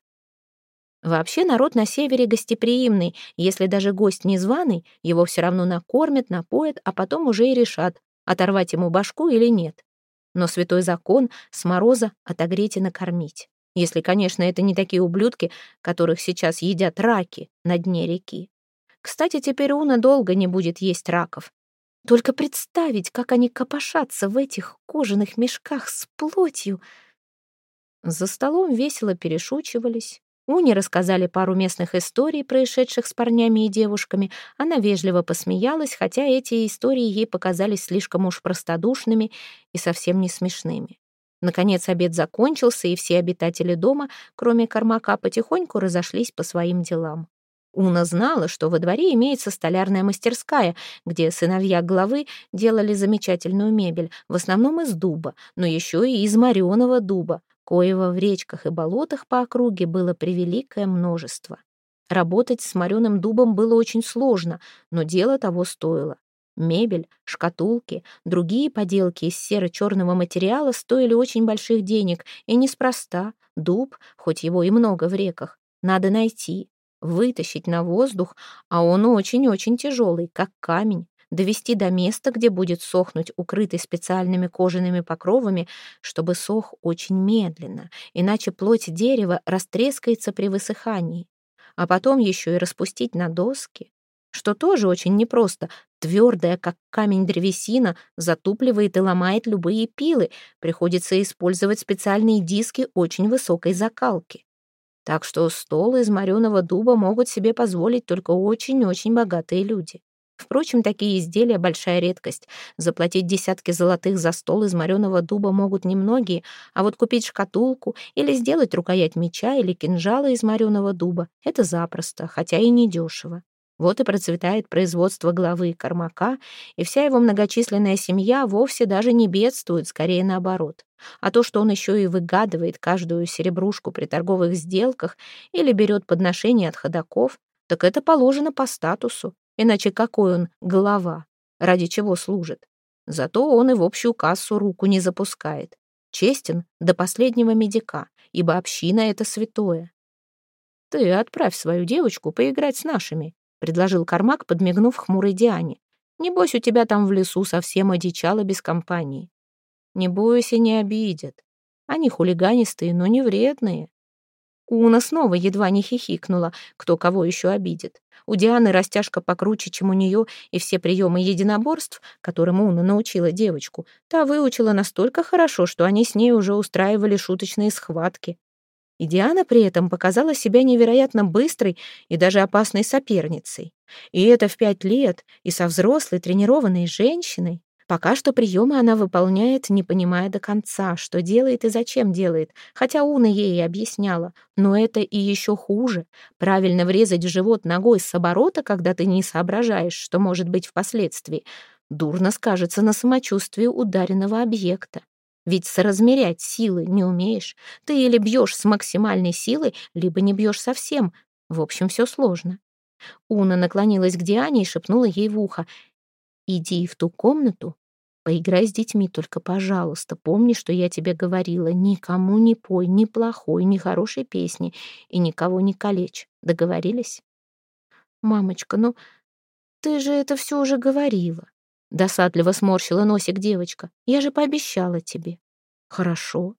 Вообще народ на севере гостеприимный. Если даже гость незваный, его все равно накормят, напоят, а потом уже и решат, оторвать ему башку или нет. Но святой закон с мороза отогреть и накормить. Если, конечно, это не такие ублюдки, которых сейчас едят раки на дне реки. Кстати, теперь Уна долго не будет есть раков. Только представить, как они копошатся в этих кожаных мешках с плотью. За столом весело перешучивались, Уне рассказали пару местных историй, происшедших с парнями и девушками. Она вежливо посмеялась, хотя эти истории ей показались слишком уж простодушными и совсем не смешными. Наконец обед закончился, и все обитатели дома, кроме Кармака, потихоньку разошлись по своим делам. Уна знала, что во дворе имеется столярная мастерская, где сыновья главы делали замечательную мебель, в основном из дуба, но еще и из мореного дуба, коего в речках и болотах по округе было превеликое множество. Работать с мореным дубом было очень сложно, но дело того стоило. Мебель, шкатулки, другие поделки из серо-черного материала стоили очень больших денег, и неспроста. Дуб, хоть его и много в реках, надо найти, вытащить на воздух, а он очень-очень тяжелый, как камень довести до места, где будет сохнуть, укрытый специальными кожаными покровами, чтобы сох очень медленно, иначе плоть дерева растрескается при высыхании. А потом еще и распустить на доски, что тоже очень непросто. Твердая, как камень древесина, затупливает и ломает любые пилы. Приходится использовать специальные диски очень высокой закалки. Так что стол из мореного дуба могут себе позволить только очень-очень богатые люди. Впрочем, такие изделия — большая редкость. Заплатить десятки золотых за стол из мореного дуба могут немногие, а вот купить шкатулку или сделать рукоять меча или кинжала из мореного дуба — это запросто, хотя и недешево. Вот и процветает производство главы Кармака, и вся его многочисленная семья вовсе даже не бедствует, скорее наоборот. А то, что он еще и выгадывает каждую серебрушку при торговых сделках или берет подношения от ходаков, так это положено по статусу. Иначе какой он глава? Ради чего служит? Зато он и в общую кассу руку не запускает. Честен до последнего медика, ибо община — это святое. «Ты отправь свою девочку поиграть с нашими», — предложил Кармак, подмигнув хмурой Диане. «Небось, у тебя там в лесу совсем одичало без компании». «Не бойся, не обидят. Они хулиганистые, но не вредные. Уна снова едва не хихикнула, кто кого еще обидит. У Дианы растяжка покруче, чем у нее, и все приемы единоборств, которым Уна научила девочку, та выучила настолько хорошо, что они с ней уже устраивали шуточные схватки. И Диана при этом показала себя невероятно быстрой и даже опасной соперницей. И это в пять лет, и со взрослой тренированной женщиной. Пока что приемы она выполняет, не понимая до конца, что делает и зачем делает, хотя Уна ей и объясняла. Но это и еще хуже. Правильно врезать живот ногой с оборота, когда ты не соображаешь, что может быть впоследствии, дурно скажется на самочувствии ударенного объекта. Ведь соразмерять силы не умеешь. Ты или бьешь с максимальной силой, либо не бьешь совсем. В общем, все сложно. Уна наклонилась к Диане и шепнула ей в ухо. «Иди в ту комнату Поиграй с детьми, только, пожалуйста, помни, что я тебе говорила. Никому не пой ни плохой, ни хорошей песни и никого не калечь. Договорились? Мамочка, ну ты же это все уже говорила. Досадливо сморщила носик девочка. Я же пообещала тебе. Хорошо.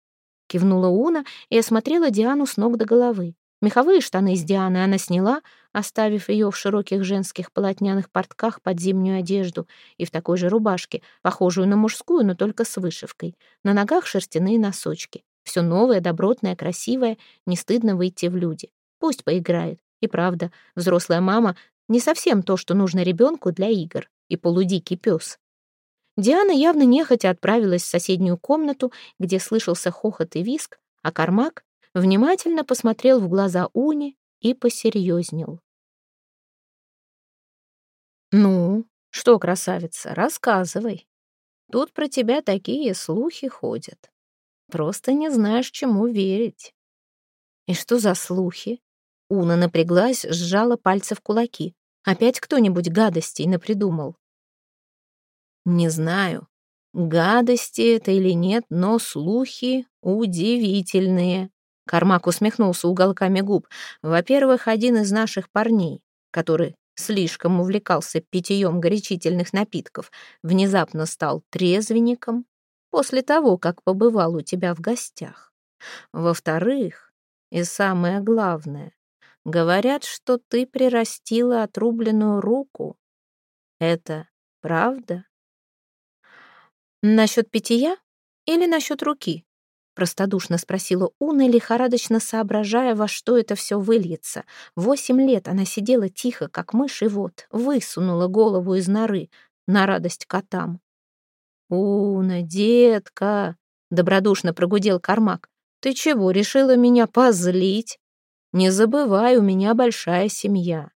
Кивнула Уна и осмотрела Диану с ног до головы. Меховые штаны с Дианы она сняла, оставив ее в широких женских полотняных портках под зимнюю одежду и в такой же рубашке, похожую на мужскую, но только с вышивкой. На ногах шерстяные носочки. Все новое, добротное, красивое, не стыдно выйти в люди. Пусть поиграет. И правда, взрослая мама не совсем то, что нужно ребенку для игр. И полудикий пес. Диана явно нехотя отправилась в соседнюю комнату, где слышался хохот и виск, а Кармак внимательно посмотрел в глаза Уни и посерьезнел. «Ну, что, красавица, рассказывай. Тут про тебя такие слухи ходят. Просто не знаешь, чему верить». «И что за слухи?» Уна напряглась, сжала пальцы в кулаки. Опять кто-нибудь гадостей напридумал. «Не знаю, гадости это или нет, но слухи удивительные», Кармак усмехнулся уголками губ. Во-первых, один из наших парней, который слишком увлекался питьем горячительных напитков, внезапно стал трезвенником после того, как побывал у тебя в гостях. Во-вторых, и самое главное, говорят, что ты прирастила отрубленную руку. Это правда? Насчет питья или насчет руки? Простодушно спросила Уна, лихорадочно соображая, во что это все выльется. Восемь лет она сидела тихо, как мышь, и вот высунула голову из норы на радость котам. «Уна, детка!» — добродушно прогудел Кармак. «Ты чего, решила меня позлить? Не забывай, у меня большая семья.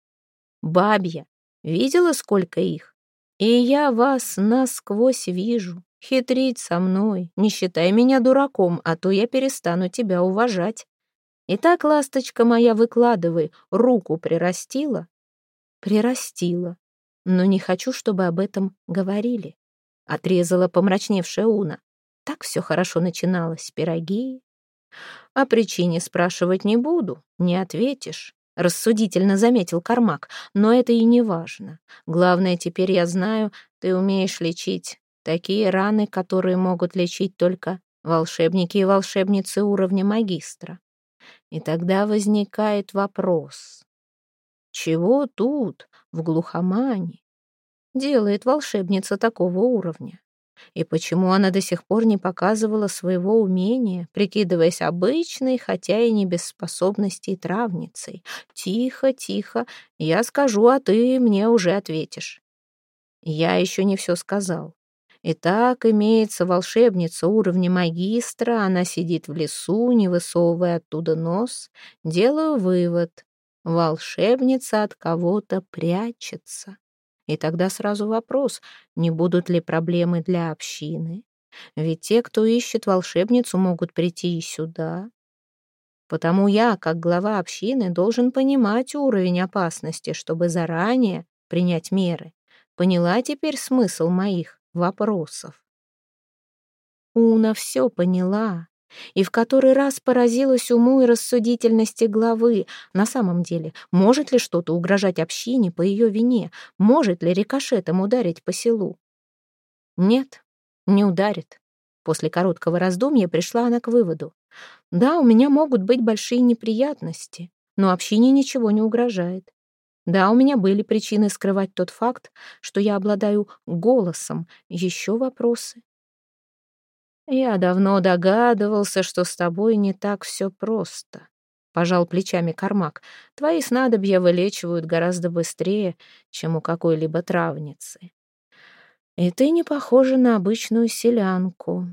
Бабья, видела, сколько их? И я вас насквозь вижу. Хитрить со мной, не считай меня дураком, а то я перестану тебя уважать. Итак, ласточка моя, выкладывай, руку прирастила? Прирастила, но не хочу, чтобы об этом говорили. Отрезала помрачневшая Уна. Так все хорошо начиналось, пироги. О причине спрашивать не буду, не ответишь. Рассудительно заметил Кармак, но это и не важно. Главное, теперь я знаю, ты умеешь лечить Такие раны, которые могут лечить только волшебники и волшебницы уровня магистра. И тогда возникает вопрос. Чего тут, в глухомане, делает волшебница такого уровня? И почему она до сих пор не показывала своего умения, прикидываясь обычной, хотя и не без способностей травницей? Тихо, тихо, я скажу, а ты мне уже ответишь. Я еще не все сказал. Итак, имеется волшебница уровня магистра, она сидит в лесу, не высовывая оттуда нос. Делаю вывод. Волшебница от кого-то прячется. И тогда сразу вопрос, не будут ли проблемы для общины? Ведь те, кто ищет волшебницу, могут прийти и сюда. Потому я, как глава общины, должен понимать уровень опасности, чтобы заранее принять меры. Поняла теперь смысл моих вопросов. Уна все поняла и в который раз поразилась уму и рассудительности главы. На самом деле, может ли что-то угрожать общине по ее вине? Может ли рикошетом ударить по селу? Нет, не ударит. После короткого раздумья пришла она к выводу. Да, у меня могут быть большие неприятности, но общине ничего не угрожает. Да, у меня были причины скрывать тот факт, что я обладаю голосом. Еще вопросы? Я давно догадывался, что с тобой не так все просто. Пожал плечами Кармак. Твои снадобья вылечивают гораздо быстрее, чем у какой-либо травницы. И ты не похожа на обычную селянку.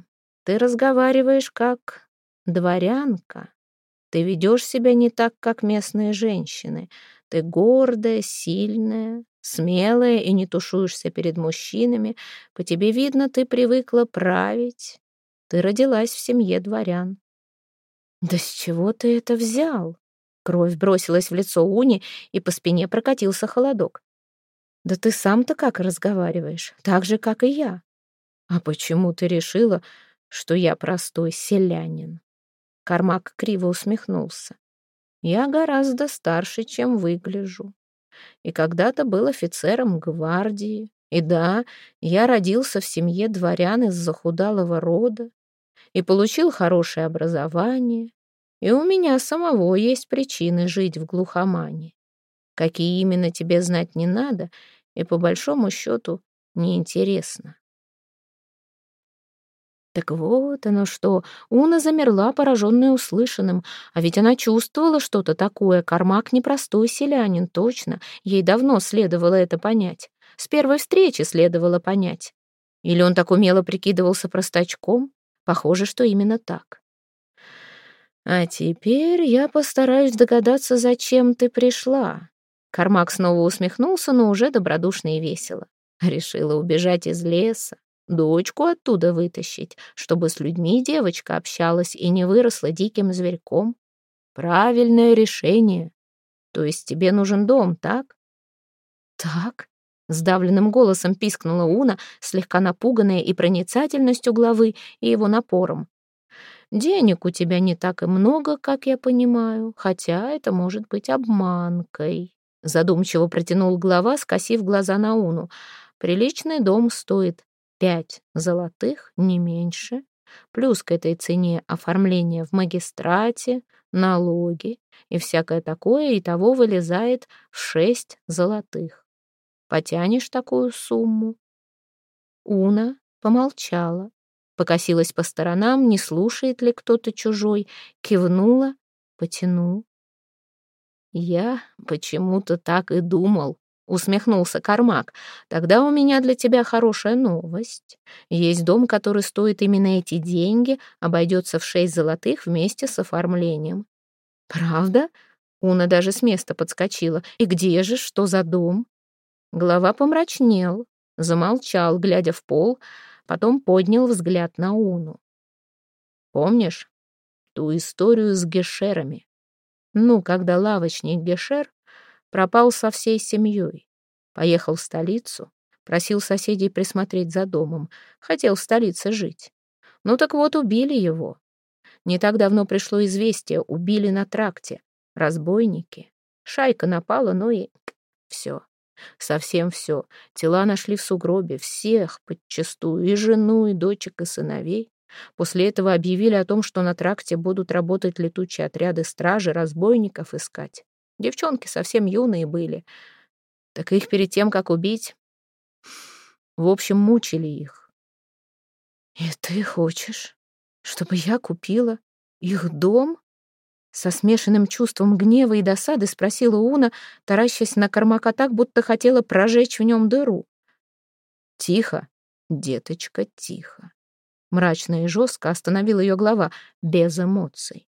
Ты разговариваешь как дворянка. Ты ведешь себя не так, как местные женщины. Ты гордая, сильная, смелая и не тушуешься перед мужчинами. По тебе видно, ты привыкла править. Ты родилась в семье дворян. Да с чего ты это взял? Кровь бросилась в лицо Уни, и по спине прокатился холодок. Да ты сам-то как разговариваешь? Так же, как и я. «А почему ты решила, что я простой селянин?» Кармак криво усмехнулся. «Я гораздо старше, чем выгляжу. И когда-то был офицером гвардии. И да, я родился в семье дворян из захудалого рода и получил хорошее образование, и у меня самого есть причины жить в глухомане. Какие именно тебе знать не надо, и по большому счету неинтересно. Так вот оно что, Уна замерла, пораженная услышанным, а ведь она чувствовала что-то такое. Кармак непростой селянин, точно. Ей давно следовало это понять. С первой встречи следовало понять. Или он так умело прикидывался простачком? Похоже, что именно так. «А теперь я постараюсь догадаться, зачем ты пришла». Кармак снова усмехнулся, но уже добродушно и весело. Решила убежать из леса, дочку оттуда вытащить, чтобы с людьми девочка общалась и не выросла диким зверьком. Правильное решение. То есть тебе нужен дом, так? Так, сдавленным голосом пискнула Уна, слегка напуганная и проницательностью главы, и его напором. Денег у тебя не так и много, как я понимаю, хотя это может быть обманкой. Задумчиво протянул глава, скосив глаза на Уну. Приличный дом стоит пять золотых, не меньше. Плюс к этой цене оформление в магистрате, налоги и всякое такое, и того вылезает в шесть золотых. Потянешь такую сумму? Уна помолчала, покосилась по сторонам, не слушает ли кто-то чужой, кивнула, потянул. «Я почему-то так и думал», — усмехнулся Кармак. «Тогда у меня для тебя хорошая новость. Есть дом, который стоит именно эти деньги, обойдется в шесть золотых вместе с оформлением». «Правда?» — Уна даже с места подскочила. «И где же, что за дом?» Глава помрачнел, замолчал, глядя в пол, — потом поднял взгляд на Уну. «Помнишь ту историю с Гешерами? Ну, когда лавочник Гешер пропал со всей семьей, поехал в столицу, просил соседей присмотреть за домом, хотел в столице жить. Ну так вот, убили его. Не так давно пришло известие, убили на тракте. Разбойники. Шайка напала, ну и все. Совсем все. Тела нашли в сугробе, всех подчастую, и жену, и дочек, и сыновей. После этого объявили о том, что на тракте будут работать летучие отряды стражи, разбойников искать. Девчонки совсем юные были. Так их перед тем, как убить, в общем, мучили их. «И ты хочешь, чтобы я купила их дом?» Со смешанным чувством гнева и досады спросила Уна, таращась на Кармака так, будто хотела прожечь в нем дыру. «Тихо, деточка, тихо». Мрачно и жестко остановил ее глава, без эмоций.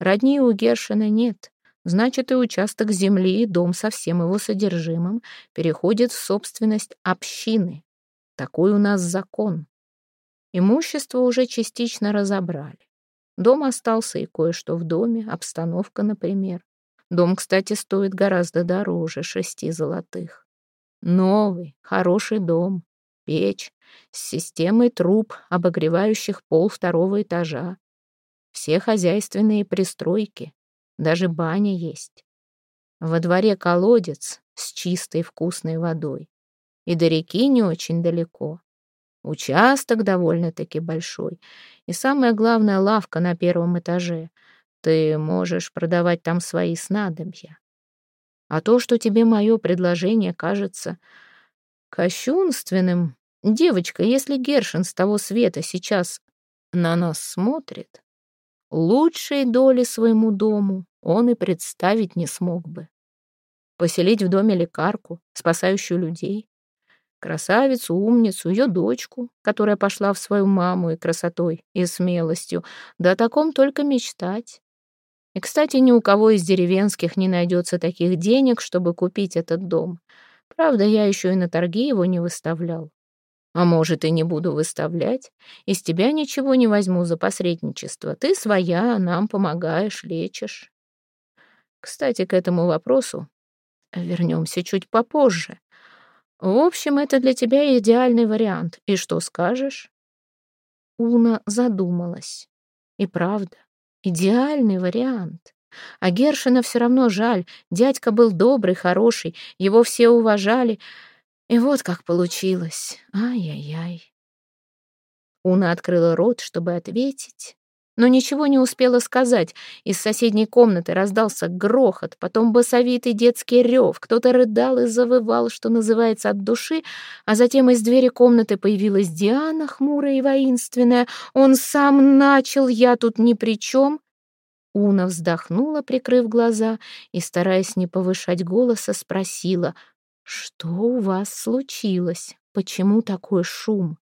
Родни у Гершина нет. Значит, и участок земли, и дом со всем его содержимым переходит в собственность общины. Такой у нас закон. Имущество уже частично разобрали. Дом остался и кое-что в доме, обстановка, например. Дом, кстати, стоит гораздо дороже шести золотых. Новый, хороший дом, печь с системой труб, обогревающих пол второго этажа. Все хозяйственные пристройки, даже баня есть. Во дворе колодец с чистой вкусной водой. И до реки не очень далеко. Участок довольно-таки большой. И самое главное, лавка на первом этаже. Ты можешь продавать там свои снадобья. А то, что тебе мое предложение кажется кощунственным... Девочка, если Гершин с того света сейчас на нас смотрит, лучшей доли своему дому он и представить не смог бы. Поселить в доме лекарку, спасающую людей, Красавицу, умницу, ее дочку, которая пошла в свою маму и красотой, и смелостью. Да о таком только мечтать. И, кстати, ни у кого из деревенских не найдется таких денег, чтобы купить этот дом. Правда, я еще и на торги его не выставлял. А может, и не буду выставлять. Из тебя ничего не возьму за посредничество. Ты своя, нам помогаешь, лечишь. Кстати, к этому вопросу вернемся чуть попозже. В общем, это для тебя идеальный вариант. И что скажешь?» Уна задумалась. И правда, идеальный вариант. А Гершина все равно жаль. Дядька был добрый, хороший, его все уважали. И вот как получилось. Ай-яй-яй. Уна открыла рот, чтобы ответить, но ничего не успела сказать. Из соседней комнаты раздался грохот, потом басовитый детский рев. Кто-то рыдал и завывал, что называется, от души, а затем из двери комнаты появилась Диана, хмурая и воинственная. «Он сам начал, я тут ни при чем!» Уна вздохнула, прикрыв глаза, и, стараясь не повышать голоса, спросила, «Что у вас случилось? Почему такой шум?»